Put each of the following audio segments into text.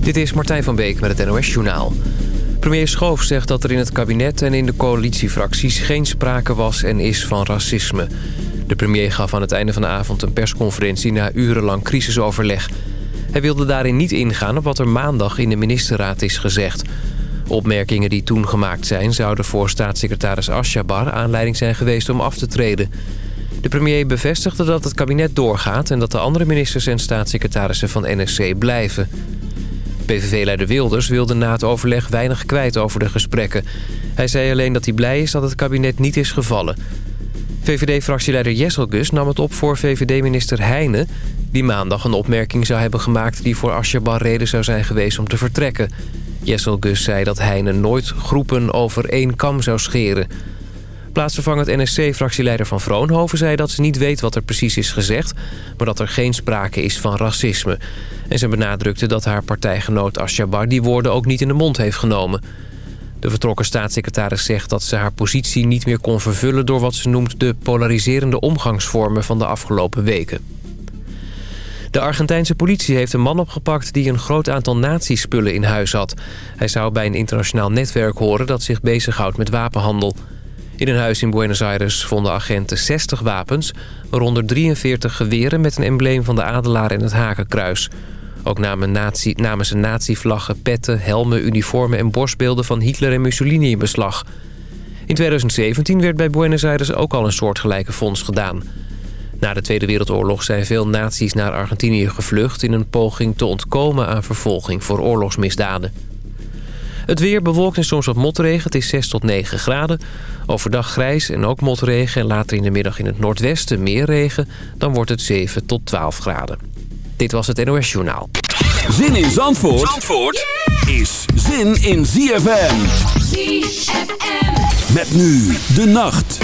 Dit is Martijn van Beek met het NOS-journaal. Premier Schoof zegt dat er in het kabinet en in de coalitiefracties... geen sprake was en is van racisme. De premier gaf aan het einde van de avond een persconferentie... na urenlang crisisoverleg. Hij wilde daarin niet ingaan op wat er maandag in de ministerraad is gezegd. Opmerkingen die toen gemaakt zijn... zouden voor staatssecretaris Asjabar aanleiding zijn geweest om af te treden... De premier bevestigde dat het kabinet doorgaat... en dat de andere ministers en staatssecretarissen van NSC blijven. PVV-leider Wilders wilde na het overleg weinig kwijt over de gesprekken. Hij zei alleen dat hij blij is dat het kabinet niet is gevallen. VVD-fractieleider Jesselgus nam het op voor VVD-minister Heijnen... die maandag een opmerking zou hebben gemaakt... die voor Asjabar reden zou zijn geweest om te vertrekken. Jesselgus zei dat Heijnen nooit groepen over één kam zou scheren... Plaatsvervangend NSC-fractieleider van Vroonhoven zei dat ze niet weet wat er precies is gezegd... maar dat er geen sprake is van racisme. En ze benadrukte dat haar partijgenoot Asjabar die woorden ook niet in de mond heeft genomen. De vertrokken staatssecretaris zegt dat ze haar positie niet meer kon vervullen... door wat ze noemt de polariserende omgangsvormen van de afgelopen weken. De Argentijnse politie heeft een man opgepakt die een groot aantal nazispullen in huis had. Hij zou bij een internationaal netwerk horen dat zich bezighoudt met wapenhandel. In een huis in Buenos Aires vonden agenten 60 wapens... waaronder 43 geweren met een embleem van de adelaar en het hakenkruis. Ook namen, nazi, namen ze nazi-vlaggen, petten, helmen, uniformen en borstbeelden van Hitler en Mussolini in beslag. In 2017 werd bij Buenos Aires ook al een soortgelijke fonds gedaan. Na de Tweede Wereldoorlog zijn veel nazi's naar Argentinië gevlucht... in een poging te ontkomen aan vervolging voor oorlogsmisdaden. Het weer bewolkt en soms wat motregen. Het is 6 tot 9 graden. Overdag grijs en ook motregen. En later in de middag in het noordwesten meer regen. Dan wordt het 7 tot 12 graden. Dit was het NOS Journaal. Zin in Zandvoort, Zandvoort is zin in ZFM. ZFM. Met nu de nacht.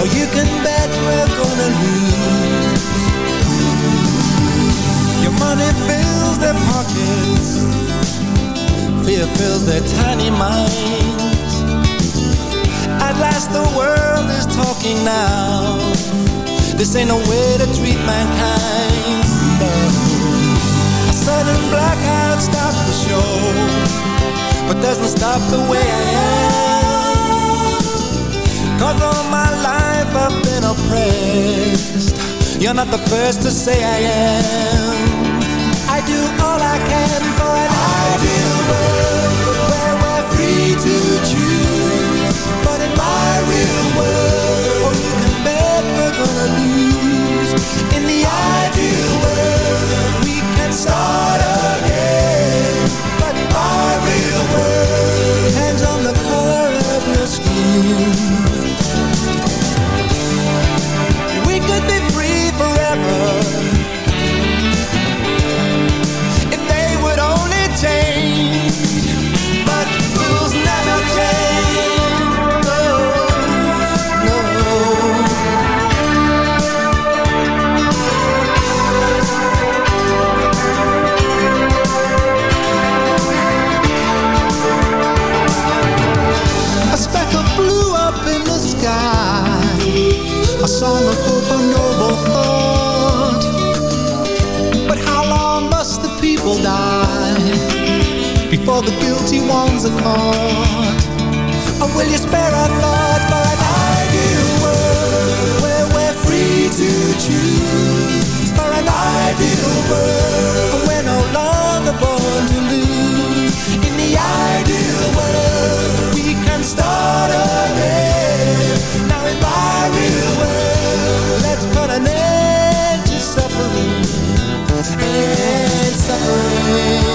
oh, you can bet we're gonna lose. Your money fills their pockets, fear fills their tiny minds at last the world is talking now This ain't no way to treat mankind. A sudden blackout stops the show But doesn't stop the way I am Cause all my life Oppressed You're not the first to say I am I do all I can for an ideal world Where we're free to choose but in my real world, oh, you can bet we're gonna lose. In the ideal world, we can start again. Guilty ones? Or will you spare a thought for an ideal world where we're free to choose? For an ideal world where we're no longer born to lose. In the ideal world, we can start again. Now in my real world let's put an end to suffering and suffering.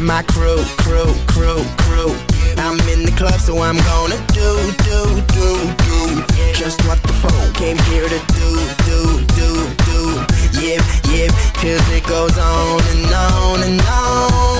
and my crew, crew, crew, crew. I'm in the club, so I'm gonna do, do, do, do. Just what the fuck came here to do, do, do, do. Yep, yep, cause it goes on and on and on.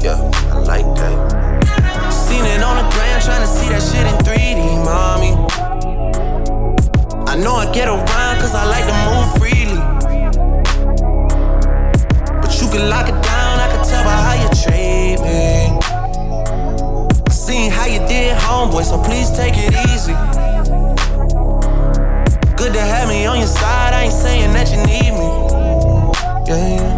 Yeah, I like that. Seen it on the ground, trying to see that shit in 3D, mommy. I know I get around cause I like to move freely. But you can lock it down, I can tell by how you treat me. Seen how you did, homeboy, so please take it easy. Good to have me on your side, I ain't saying that you need me. Yeah.